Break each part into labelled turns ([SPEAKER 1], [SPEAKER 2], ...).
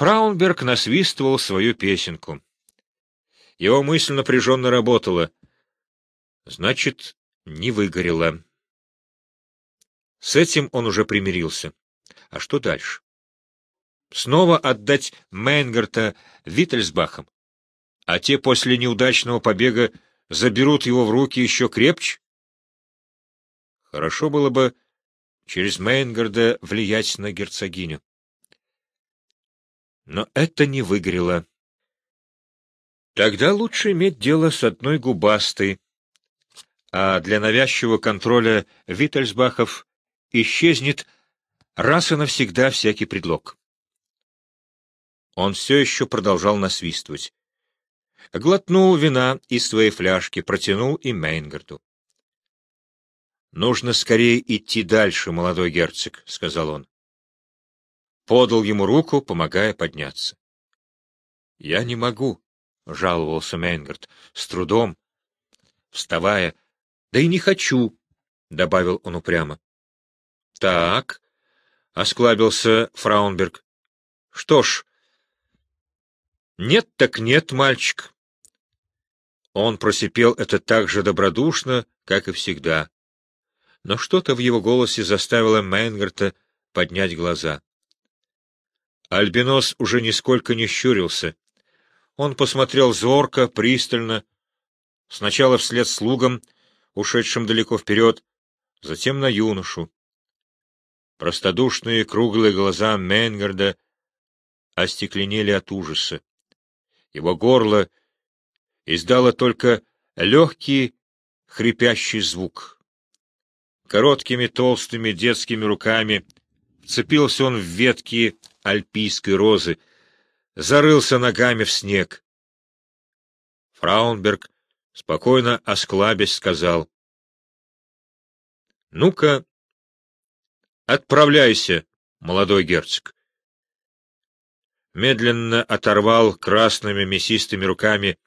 [SPEAKER 1] Фраунберг насвистывал свою песенку. Его мысль напряженно работала. Значит, не выгорело. С этим он уже примирился. А что дальше? Снова отдать Мейнгарта Виттельсбахам, а те после неудачного побега заберут его в руки еще крепче? Хорошо было бы через Мейнгарда влиять на герцогиню. Но это не выгорело. Тогда лучше иметь дело с одной губастой, а для навязчивого контроля Виттельсбахов исчезнет раз и навсегда всякий предлог. Он все еще продолжал насвистывать. Глотнул вина из своей фляжки, протянул и Мейнгарду. «Нужно скорее идти дальше, молодой герцог», — сказал он. Подал ему руку, помогая подняться. «Я не могу», — жаловался Мейнгард, с трудом, вставая. «Да и не хочу», — добавил он упрямо. «Так», — осклабился Фраунберг. «Что ж, нет так нет, мальчик». Он просипел это так же добродушно, как и всегда. Но что-то в его голосе заставило Мейнгарта поднять глаза. Альбинос уже нисколько не щурился. Он посмотрел зорко, пристально, сначала вслед слугам, ушедшим далеко вперед, затем на юношу. Простодушные круглые глаза Менгарда остекленели от ужаса. Его горло издало только легкий хрипящий звук. Короткими толстыми детскими руками вцепился он в ветки альпийской розы, зарылся ногами в снег. Фраунберг, спокойно осклабясь, сказал, — Ну-ка, Отправляйся, молодой герцог. Медленно оторвал красными мясистыми руками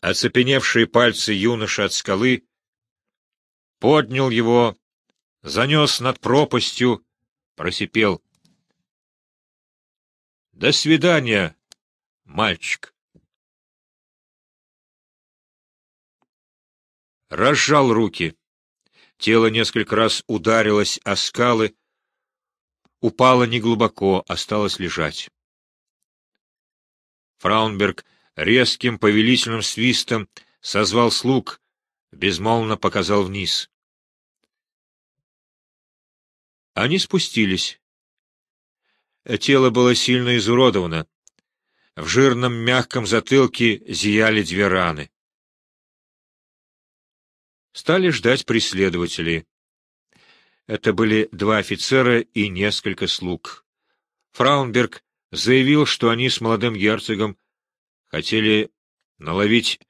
[SPEAKER 1] оцепеневшие пальцы юноши от скалы, поднял его, занес над пропастью, просипел. — До свидания, мальчик. Разжал руки. Тело несколько раз ударилось о скалы, упало неглубоко, осталось лежать. Фраунберг резким повелительным свистом созвал слуг, безмолвно показал вниз. Они спустились. Тело было сильно изуродовано. В жирном мягком затылке зияли две раны стали ждать преследователей. Это были два офицера и несколько слуг. Фраунберг заявил, что они с молодым герцогом хотели наловить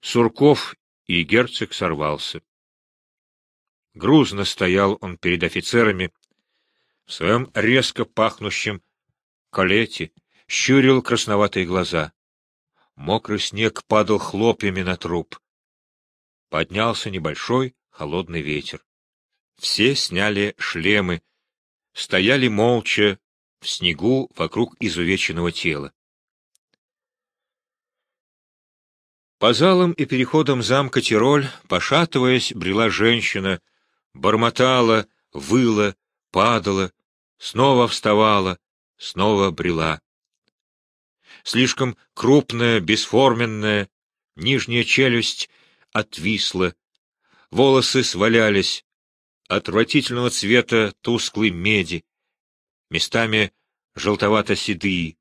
[SPEAKER 1] сурков, и герцог сорвался. Грузно стоял он перед офицерами, в своем резко пахнущем колете, щурил красноватые глаза. Мокрый снег падал хлопьями на труп поднялся небольшой холодный ветер. Все сняли шлемы, стояли молча в снегу вокруг изувеченного тела. По залам и переходам замка Тироль, пошатываясь, брела женщина, бормотала, выла, падала, снова вставала, снова брела. Слишком крупная, бесформенная, нижняя челюсть отвисла, волосы свалялись, отвратительного цвета тусклой меди, местами желтовато-седые.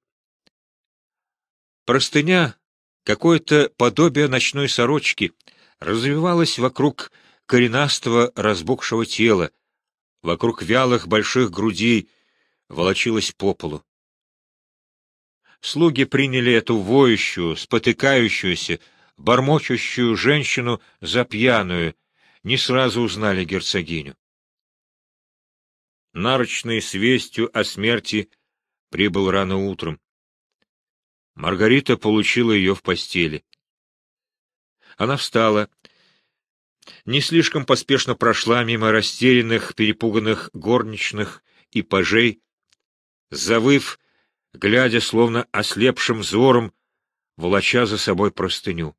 [SPEAKER 1] Простыня, какое-то подобие ночной сорочки, развивалась вокруг коренастого разбухшего тела, вокруг вялых больших грудей, волочилась по полу. Слуги приняли эту воющую, спотыкающуюся, бормочущую женщину за пьяную, не сразу узнали герцогиню. Нарочный с вестью о смерти прибыл рано утром. Маргарита получила ее в постели. Она встала, не слишком поспешно прошла мимо растерянных, перепуганных горничных и пажей, завыв глядя словно ослепшим взором, волоча за собой простыню.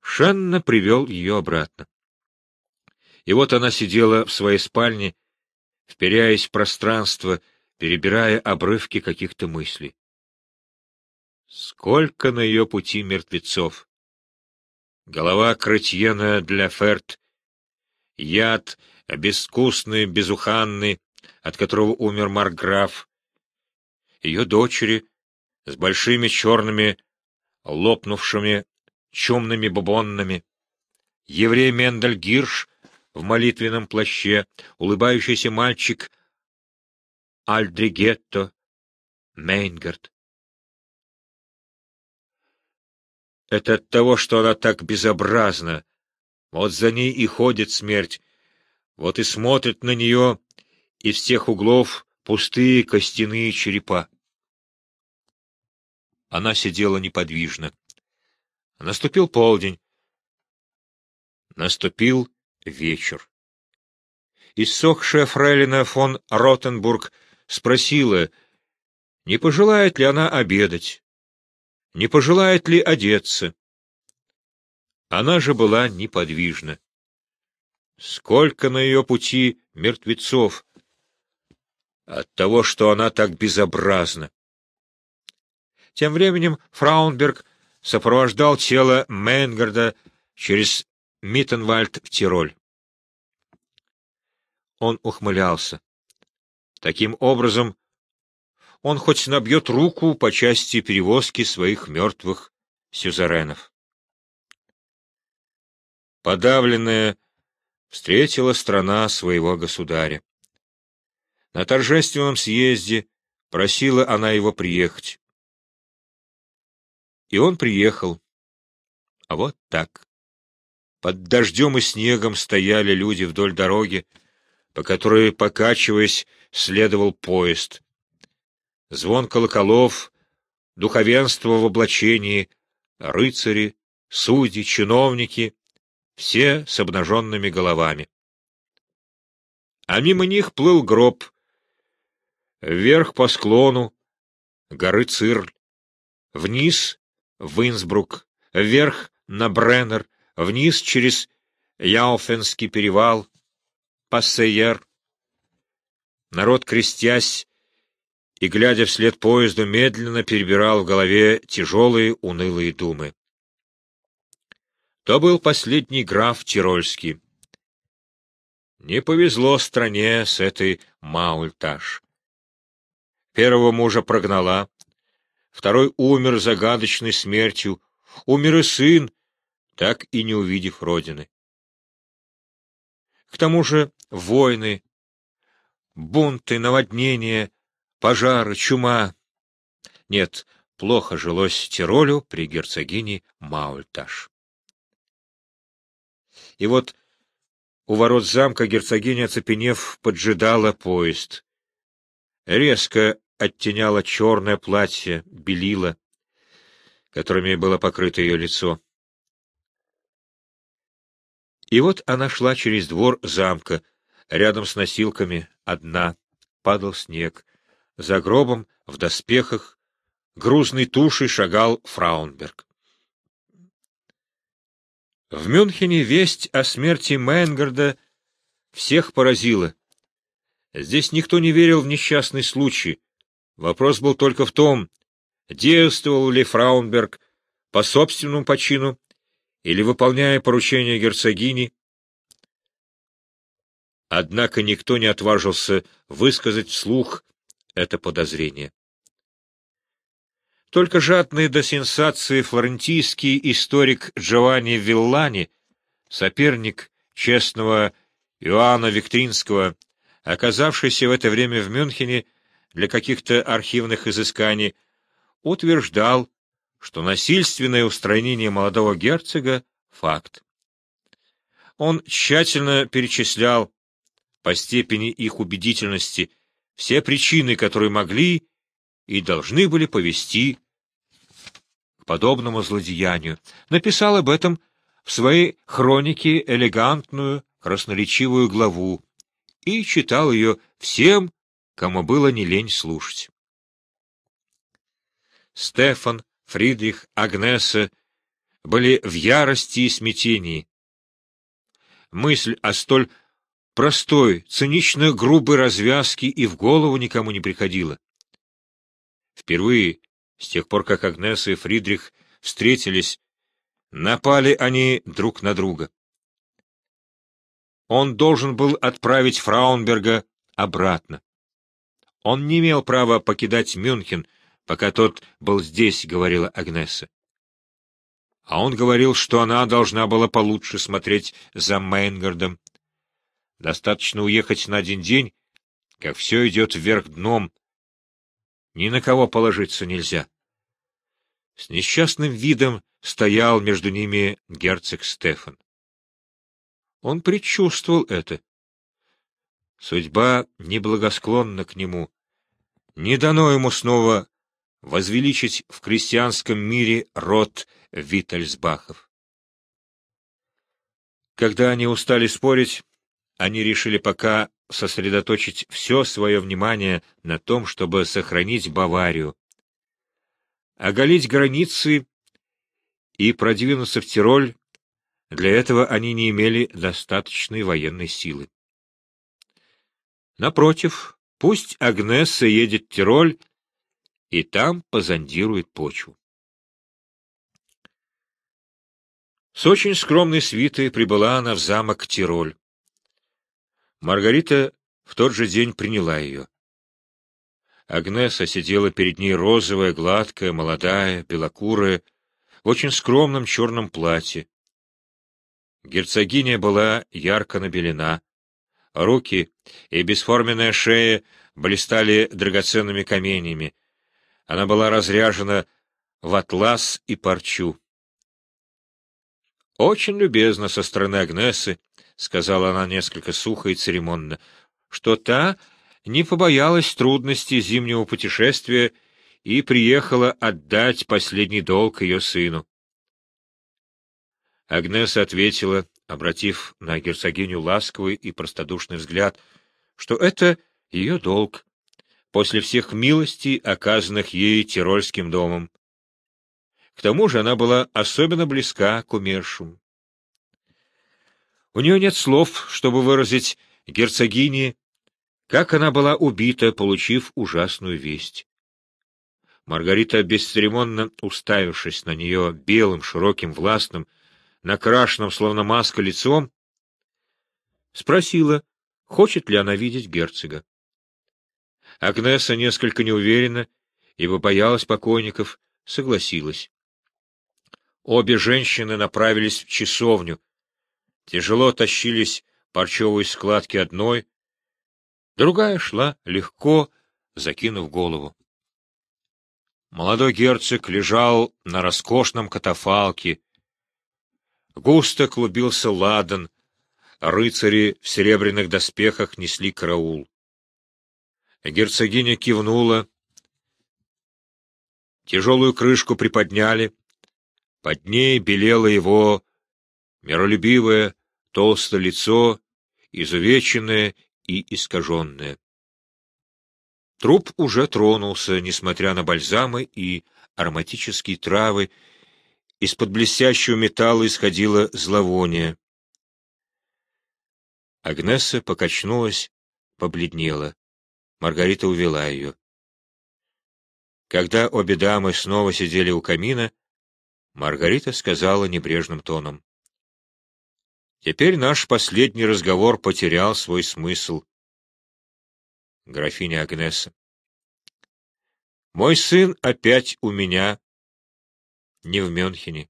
[SPEAKER 1] Шенна привел ее обратно. И вот она сидела в своей спальне, вперяясь в пространство, перебирая обрывки каких-то мыслей. Сколько на ее пути мертвецов! Голова Кретьена для Ферт, яд, безвкусный, безуханный, от которого умер Марграф, ее дочери с большими черными, лопнувшими, чумными бубонными, еврей Мендель Гирш в молитвенном плаще, улыбающийся мальчик Альдригетто, Мейнгард. Это от того, что она так безобразна. Вот за ней и ходит смерть. Вот и смотрит на нее из всех углов пустые костяные черепа. Она сидела неподвижно. Наступил полдень. Наступил вечер. Иссохшая фрейлина фон Ротенбург спросила, не пожелает ли она обедать, не пожелает ли одеться. Она же была неподвижна. Сколько на ее пути мертвецов от того, что она так безобразна. Тем временем Фраунберг сопровождал тело Менгарда через Миттенвальд в Тироль. Он ухмылялся. Таким образом, он хоть набьет руку по части перевозки своих мертвых сюзеренов. Подавленная встретила страна своего государя. На торжественном съезде просила она его приехать. И он приехал. А вот так. Под дождем и снегом стояли люди вдоль дороги, по которой, покачиваясь, следовал поезд. Звон колоколов, духовенство в облачении, рыцари, судьи, чиновники — все с обнаженными головами. А мимо них плыл гроб. Вверх по склону горы Цирль, вниз в Инсбрук, вверх на Бреннер, вниз через Яуфенский перевал, Пассейер. Народ, крестясь и, глядя вслед поезду, медленно перебирал в голове тяжелые унылые думы. То был последний граф Тирольский. Не повезло стране с этой Маульташ. Первого мужа прогнала, Второй умер загадочной смертью, умер и сын, так и не увидев родины. К тому же войны, бунты, наводнения, пожары, чума. Нет, плохо жилось Тиролю при герцогине Маульташ. И вот у ворот замка герцогиня, оцепенев, поджидала поезд. Резко оттеняло черное платье, белила, которыми было покрыто ее лицо. И вот она шла через двор замка, рядом с носилками, одна, падал снег. За гробом, в доспехах, грузной тушей шагал Фраунберг. В Мюнхене весть о смерти Менгарда всех поразила. Здесь никто не верил в несчастный случай, Вопрос был только в том, действовал ли Фраунберг по собственному почину или выполняя поручение герцогини. Однако никто не отважился высказать вслух это подозрение. Только жадный до сенсации флорентийский историк Джованни Виллани, соперник честного Иоанна Виктринского, оказавшийся в это время в Мюнхене, для каких-то архивных изысканий, утверждал, что насильственное устранение молодого герцога — факт. Он тщательно перечислял по степени их убедительности все причины, которые могли и должны были повести к подобному злодеянию. Написал об этом в своей хронике элегантную, красноречивую главу и читал ее всем кому было не лень слушать. Стефан, Фридрих, Агнеса были в ярости и смятении. Мысль о столь простой, цинично грубой развязке и в голову никому не приходила. Впервые, с тех пор, как Агнеса и Фридрих встретились, напали они друг на друга. Он должен был отправить Фраунберга обратно. Он не имел права покидать Мюнхен, пока тот был здесь, — говорила Агнеса. А он говорил, что она должна была получше смотреть за Мейнгардом. Достаточно уехать на один день, как все идет вверх дном. Ни на кого положиться нельзя. С несчастным видом стоял между ними герцог Стефан. Он предчувствовал это. Судьба неблагосклонна к нему. Не дано ему снова возвеличить в крестьянском мире род Виттельсбахов. Когда они устали спорить, они решили пока сосредоточить все свое внимание на том, чтобы сохранить Баварию, оголить границы и продвинуться в Тироль, для этого они не имели достаточной военной силы. Напротив, пусть Агнесса едет в Тироль и там позондирует почву. С очень скромной свитой прибыла она в замок Тироль. Маргарита в тот же день приняла ее. Агнеса сидела перед ней розовая, гладкая, молодая, белокурая, в очень скромном черном платье. Герцогиня была ярко набелена. Руки и бесформенная шея блистали драгоценными каменями. Она была разряжена в атлас и парчу. Очень любезно со стороны Агнесы, — сказала она несколько сухо и церемонно, — что та не побоялась трудностей зимнего путешествия и приехала отдать последний долг ее сыну. Агнеса ответила, обратив на герцогиню ласковый и простодушный взгляд, что это ее долг после всех милостей, оказанных ей Тирольским домом. К тому же она была особенно близка к умершему. У нее нет слов, чтобы выразить герцогине, как она была убита, получив ужасную весть. Маргарита, бесцеремонно уставившись на нее белым, широким, властным, накрашенным, словно маска, лицом, спросила, хочет ли она видеть герцога. Агнеса, несколько неуверенно, ибо боялась покойников, согласилась. Обе женщины направились в часовню, Тяжело тащились парчевые складки одной, другая шла легко, закинув голову. Молодой герцог лежал на роскошном катафалке. Густо клубился ладан, рыцари в серебряных доспехах несли караул. Герцогиня кивнула, тяжелую крышку приподняли, под ней белело его миролюбивое, толстое лицо, изувеченное и искаженное. Труп уже тронулся, несмотря на бальзамы и ароматические травы, из-под блестящего металла исходило зловоние. Агнеса покачнулась, побледнела. Маргарита увела ее. Когда обе дамы снова сидели у камина, Маргарита сказала небрежным тоном. Теперь наш последний разговор потерял свой смысл. Графиня Агнеса. Мой сын опять у меня, не в Мюнхене.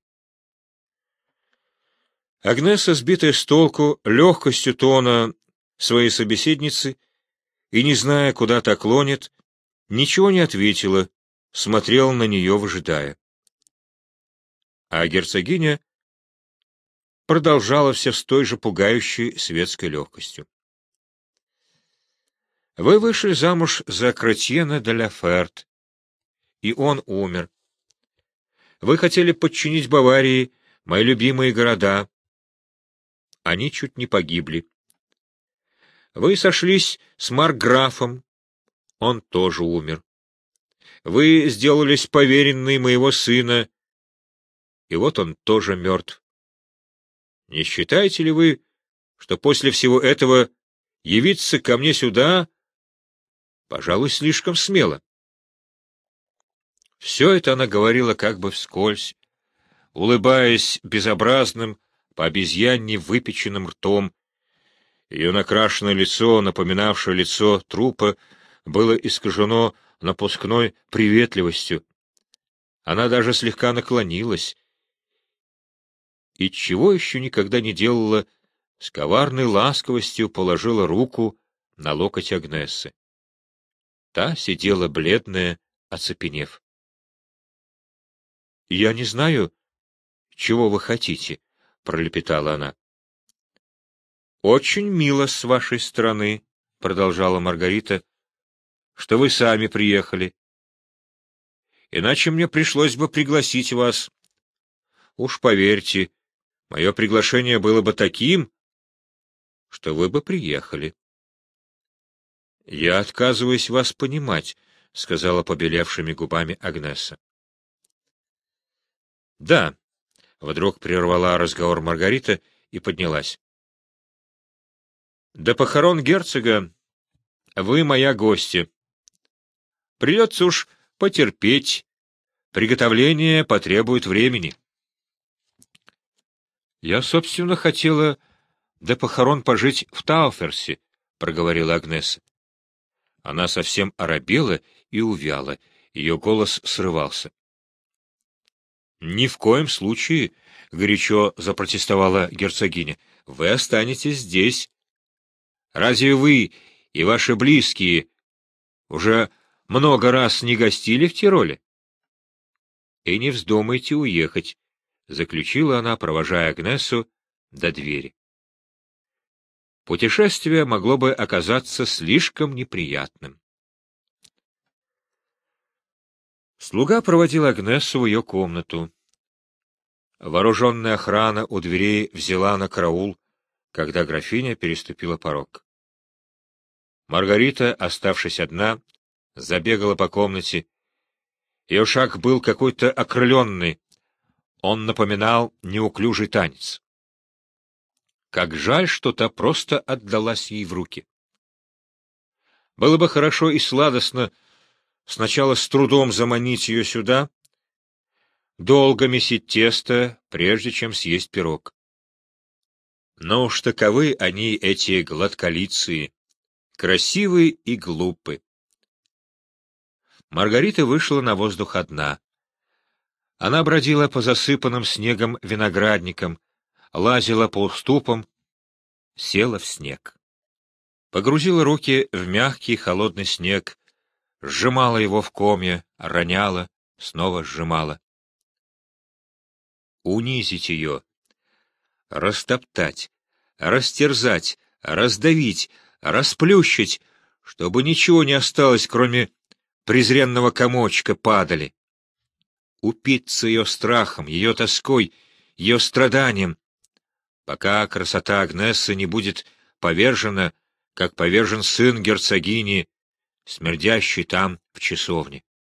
[SPEAKER 1] Агнеса, сбитая с толку легкостью тона своей собеседницы и не зная, куда так клонит, ничего не ответила, смотрела на нее, выжидая. А герцогиня продолжала все с той же пугающей светской легкостью. Вы вышли замуж за Кратьена де ла Ферт, и он умер. Вы хотели подчинить Баварии мои любимые города. Они чуть не погибли. Вы сошлись с Марграфом, он тоже умер. Вы сделались поверенной моего сына, и вот он тоже мертв. Не считаете ли вы, что после всего этого явиться ко мне сюда, пожалуй, слишком смело? Все это она говорила как бы вскользь, улыбаясь безобразным, по обезьянне выпеченным ртом. Ее накрашенное лицо, напоминавшее лицо трупа, было искажено напускной приветливостью. Она даже слегка наклонилась. И чего еще никогда не делала, с коварной ласковостью положила руку на локоть Агнессы. Та сидела бледная, оцепенев. — Я не знаю, чего вы хотите, — пролепетала она. — Очень мило с вашей стороны, — продолжала Маргарита, — что вы сами приехали. Иначе мне пришлось бы пригласить вас. Уж поверьте, мое приглашение было бы таким, что вы бы приехали. — Я отказываюсь вас понимать, — сказала побелевшими губами Агнеса. — Да, — вдруг прервала разговор Маргарита и поднялась. — До похорон герцога вы моя гостья. Придется уж потерпеть. Приготовление потребует времени. — Я, собственно, хотела до похорон пожить в Тауферсе, — проговорила Агнеса. Она совсем оробела и увяла, ее голос срывался. — Ни в коем случае, — горячо запротестовала герцогиня, — вы останетесь здесь. Разве вы и ваши близкие уже много раз не гостили в Тироле? — И не вздумайте уехать, — заключила она, провожая Агнесу до двери. Путешествие могло бы оказаться слишком неприятным. Слуга проводил Агнесу в ее комнату. Вооруженная охрана у дверей взяла на караул, когда графиня переступила порог. Маргарита, оставшись одна, забегала по комнате. Ее шаг был какой-то окрыленный. Он напоминал неуклюжий танец. Как жаль, что та просто отдалась ей в руки. Было бы хорошо и сладостно Сначала с трудом заманить ее сюда, долго месить тесто, прежде чем съесть пирог. Но уж таковы они, эти гладколицы, красивые и глупы. Маргарита вышла на воздух одна. Она бродила по засыпанным снегом виноградникам, лазила по уступам, села в снег. Погрузила руки в мягкий холодный снег, сжимала его в комья, роняла, снова сжимала. Унизить ее, растоптать, растерзать, раздавить, расплющить, чтобы ничего не осталось, кроме презренного комочка падали. Упиться ее страхом, ее тоской, ее страданием, пока красота Агнессы не будет повержена, как повержен сын герцогини, смердящий там в часовне.